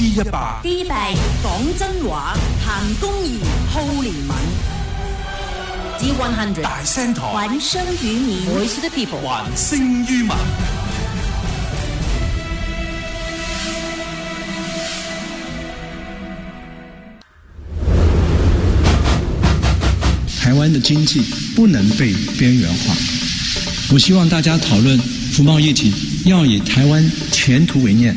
D 一0 d 币讲真话，谈公義好连民，只困限住大聲台，面，o l e 民。台湾的经济不能被边缘化，我希望大家讨论福贸议题，要以台湾前途为念。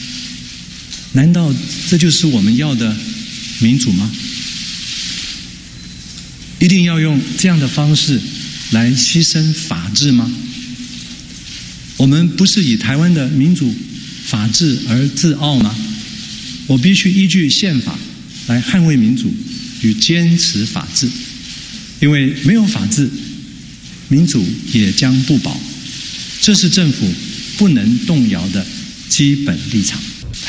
难道这就是我们要的民主吗？一定要用这样的方式来牺牲法治吗？我们不是以台湾的民主法治而自傲吗？我必须依据宪法来捍卫民主与坚持法治，因为没有法治，民主也将不保。这是政府不能动摇的基本立场。